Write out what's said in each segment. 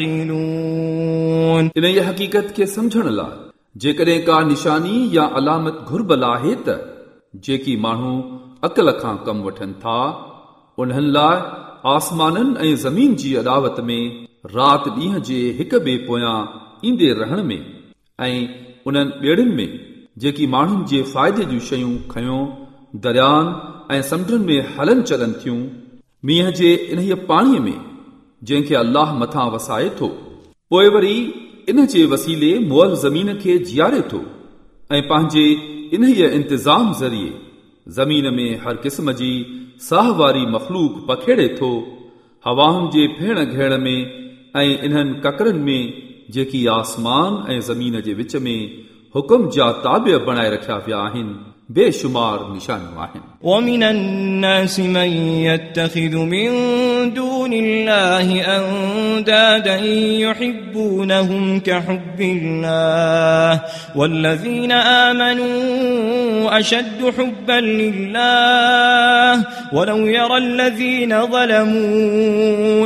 इन हक़ीक़त खे समुझण लाइ जेकॾहिं का निशानी या अलामत घुर्बल आहे त जेकी माण्हू अकल खां कमु वठनि था उन्हनि लाइ आसमाननि ऐं ज़मीन जी अदावत में राति ॾींहं जे हिक ॿिए पोयां ईंदे रहण में ऐं उन्हनि ॿेड़ियुनि में जेकी माण्हुनि जे फ़ाइदे जूं शयूं खयो दरियान ऐं समुंडनि में हलनि चलनि थियूं मींहं जे इन पाणीअ में जंहिंखे अलाह मथां वसाए थो पोइ वरी इन जे वसीले मुअर ज़मीन खे जीआरे थो ऐं पंहिंजे इन ई इंतिज़ाम ज़रिए ज़मीन में हर क़िस्म जी साह वारी मखलूक पखेड़े थो हवाउनि जे फेण घेण में ऐं इन्हनि ककरनि में जेकी आसमान ऐं ज़मीन जे विच में हुकुम जा ताब बणाए रखिया विया आहिनि بشمار نشان واحد ومن الناس من يتخذ من دون الله أندادا يحبونهم كحب الله والذين آمنوا أشد حبا لله ولو يرى الذين ظلموا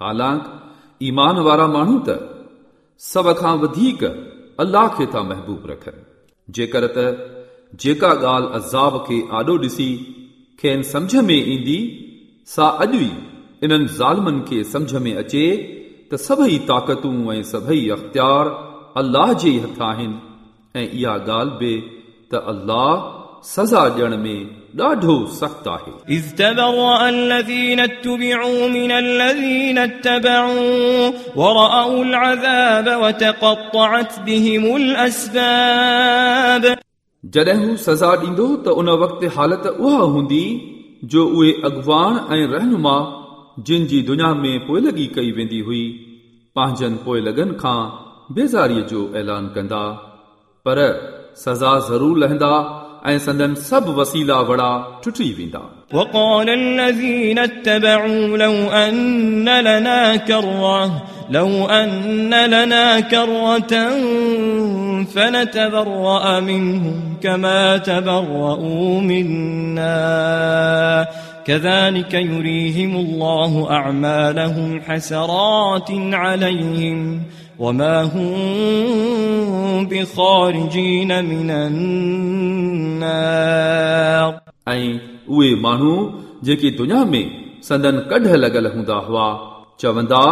हालांकि ईमान वारा माण्हू त सभ खां वधीक अलाह खे था महबूब रखनि जेकर त जेका ॻाल्हि अज़ाब खे आॾो ॾिसी खेनि समुझ में ईंदी सा अॼु ई इन्हनि ज़ालमनि खे समुझ में अचे त सभई ताक़तूं ऐं सभई अख़्तियार अल्लाह जे हथ आहिनि ऐं इहा ॻाल्हि बि त अल्लाह सज़ा ॾियण में ॾाढो सख़्तु आहे जॾहिं हू सज़ा ॾींदो त उन वक़्तु हालति उहा हूंदी जो उहे अॻवान ऐं रहनुमा जिन जी दुनिया में पोइ लॻी कई वेंदी हुई पंहिंजनि पोइ लॻनि खां बेज़ारीअ जो ऐलान कंदा पर सज़ा ज़रूरु लहंदा ऐं संदनि सभु वसीला वड़ा टुटी वेंदा وقال الذين اتبعوا لو أن لنا كرة لو أن لنا كرة فنتبرأ منهم كما تبرؤوا منا كذلك يريهم الله أعمالهم حسرات عليهم وما هم بخارجين من النار اي اوه مانو جيڪي دنيا ۾ سندن ڪڏھ لڳل هوندا هوا چوندا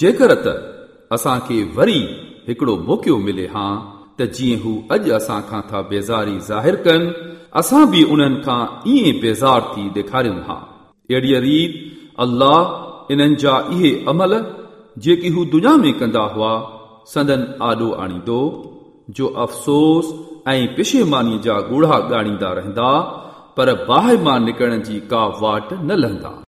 جيڪر اسان کي وري هڪڙو موقعو ملي ها ته جيئن هو اج اسان کان ٿا بيزاري ظاهر ڪن اسان به انهن کان ائين بيزار ٿي ڏيکاريون ها اڙي ريت الله انهن جا اي عمل जेकी हू दुनिया में कंदा हुआ संदन आॾो आणींदो जो अफ़सोस ऐं पिशेमानीअ जा गोड़ा ॻाणींदा रहंदा पर बाहि मां निकिरण जी का वाट न लहंदा